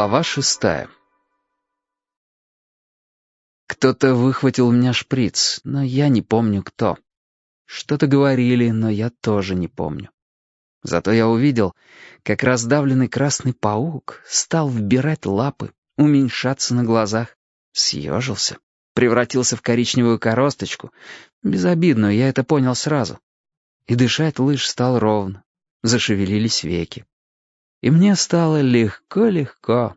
Глава шестая Кто-то выхватил у меня шприц, но я не помню кто. Что-то говорили, но я тоже не помню. Зато я увидел, как раздавленный красный паук стал вбирать лапы, уменьшаться на глазах, съежился, превратился в коричневую коросточку. Безобидную, я это понял сразу. И дышать лыж стал ровно, зашевелились веки. И мне стало легко-легко.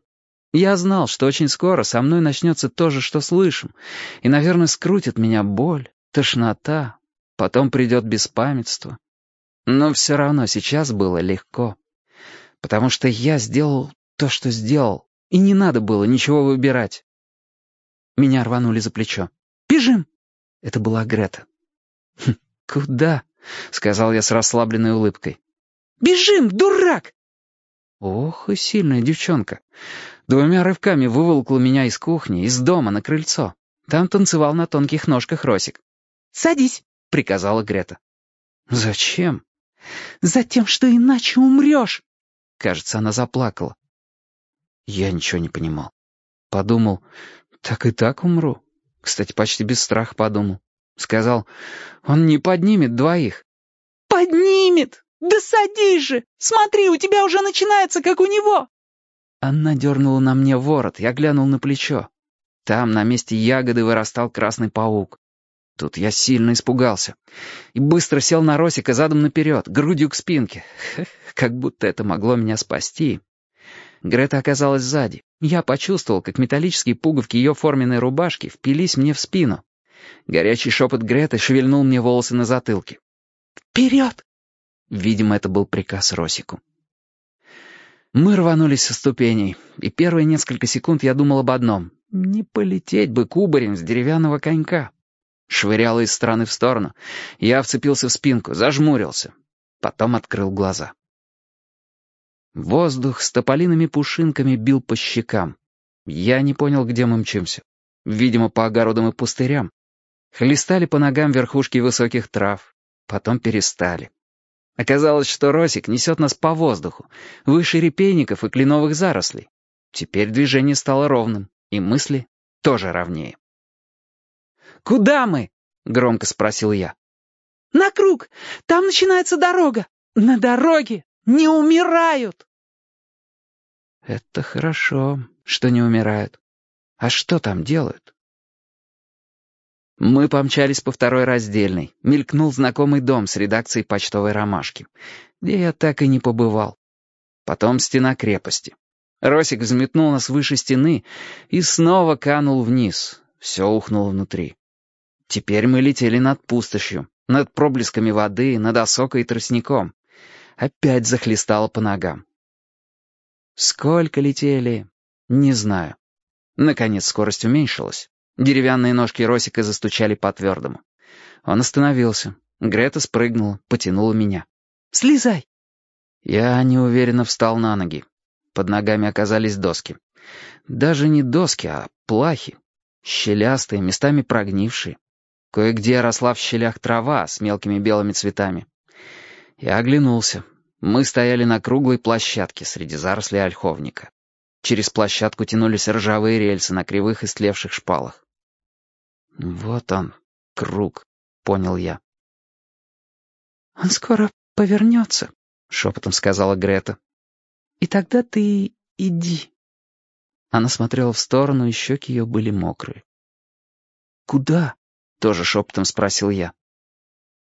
Я знал, что очень скоро со мной начнется то же, что слышим, и, наверное, скрутит меня боль, тошнота, потом придет беспамятство. Но все равно сейчас было легко, потому что я сделал то, что сделал, и не надо было ничего выбирать. Меня рванули за плечо. «Бежим!» Это была Грета. «Хм, «Куда?» — сказал я с расслабленной улыбкой. «Бежим, дурак!» Ох, и сильная девчонка. Двумя рывками выволкла меня из кухни, из дома на крыльцо. Там танцевал на тонких ножках Росик. «Садись», — приказала Грета. «Зачем?» «Затем, что иначе умрешь». Кажется, она заплакала. Я ничего не понимал. Подумал, так и так умру. Кстати, почти без страха подумал. Сказал, он не поднимет двоих. «Поднимет!» «Да садись же! Смотри, у тебя уже начинается, как у него!» Она дернула на мне ворот, я глянул на плечо. Там на месте ягоды вырастал красный паук. Тут я сильно испугался. И быстро сел на Росика задом наперед, грудью к спинке. как будто это могло меня спасти. Грета оказалась сзади. Я почувствовал, как металлические пуговки ее форменной рубашки впились мне в спину. Горячий шепот Греты шевельнул мне волосы на затылке. «Вперед! Видимо, это был приказ Росику. Мы рванулись со ступеней, и первые несколько секунд я думал об одном — не полететь бы кубарем с деревянного конька. Швыряло из стороны в сторону. Я вцепился в спинку, зажмурился. Потом открыл глаза. Воздух с тополиными пушинками бил по щекам. Я не понял, где мы мчимся. Видимо, по огородам и пустырям. Хлестали по ногам верхушки высоких трав. Потом перестали. Оказалось, что Росик несет нас по воздуху, выше репейников и кленовых зарослей. Теперь движение стало ровным, и мысли тоже ровнее. «Куда мы?» — громко спросил я. «На круг! Там начинается дорога! На дороге не умирают!» «Это хорошо, что не умирают. А что там делают?» Мы помчались по второй раздельной. Мелькнул знакомый дом с редакцией почтовой ромашки, где я так и не побывал. Потом стена крепости. Росик взметнул нас выше стены и снова канул вниз. Все ухнуло внутри. Теперь мы летели над пустошью, над проблесками воды, над осокой и тростником. Опять захлестало по ногам. Сколько летели, не знаю. Наконец скорость уменьшилась. Деревянные ножки Росика застучали по твердому. Он остановился. Грета спрыгнула, потянула меня. «Слезай!» Я неуверенно встал на ноги. Под ногами оказались доски. Даже не доски, а плахи. Щелястые, местами прогнившие. Кое-где росла в щелях трава с мелкими белыми цветами. Я оглянулся. Мы стояли на круглой площадке среди зарослей ольховника. Через площадку тянулись ржавые рельсы на кривых и слевших шпалах. «Вот он, круг», — понял я. «Он скоро повернется», — шепотом сказала Грета. «И тогда ты иди». Она смотрела в сторону, и щеки ее были мокрые. «Куда?» — тоже шепотом спросил я.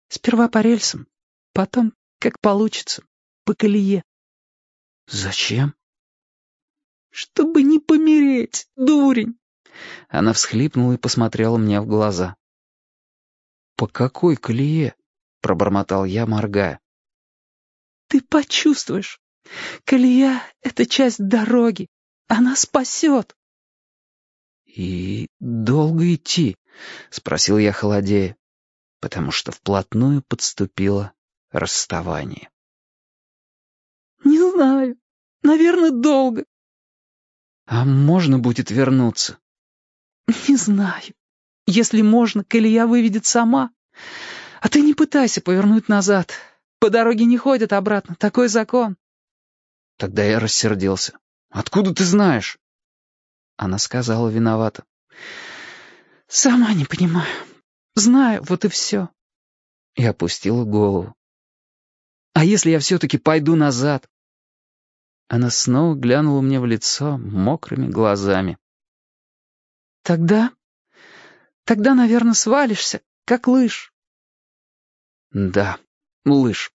«Сперва по рельсам, потом, как получится, по колее». «Зачем?» «Чтобы не помереть, дурень!» Она всхлипнула и посмотрела мне в глаза. «По какой колее?» — пробормотал я, моргая. «Ты почувствуешь. Колея — это часть дороги. Она спасет». «И долго идти?» — спросил я холодея, потому что вплотную подступило расставание. «Не знаю. Наверное, долго». «А можно будет вернуться?» «Не знаю. Если можно, колея выведет сама. А ты не пытайся повернуть назад. По дороге не ходят обратно. Такой закон». Тогда я рассердился. Откуда ты знаешь?» Она сказала виновата. «Сама не понимаю. Знаю, вот и все». И опустила голову. «А если я все-таки пойду назад?» Она снова глянула мне в лицо мокрыми глазами. «Тогда... тогда, наверное, свалишься, как лыж». «Да, лыж».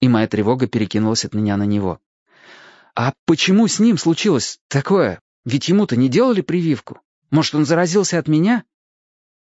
И моя тревога перекинулась от меня на него. «А почему с ним случилось такое? Ведь ему-то не делали прививку. Может, он заразился от меня?»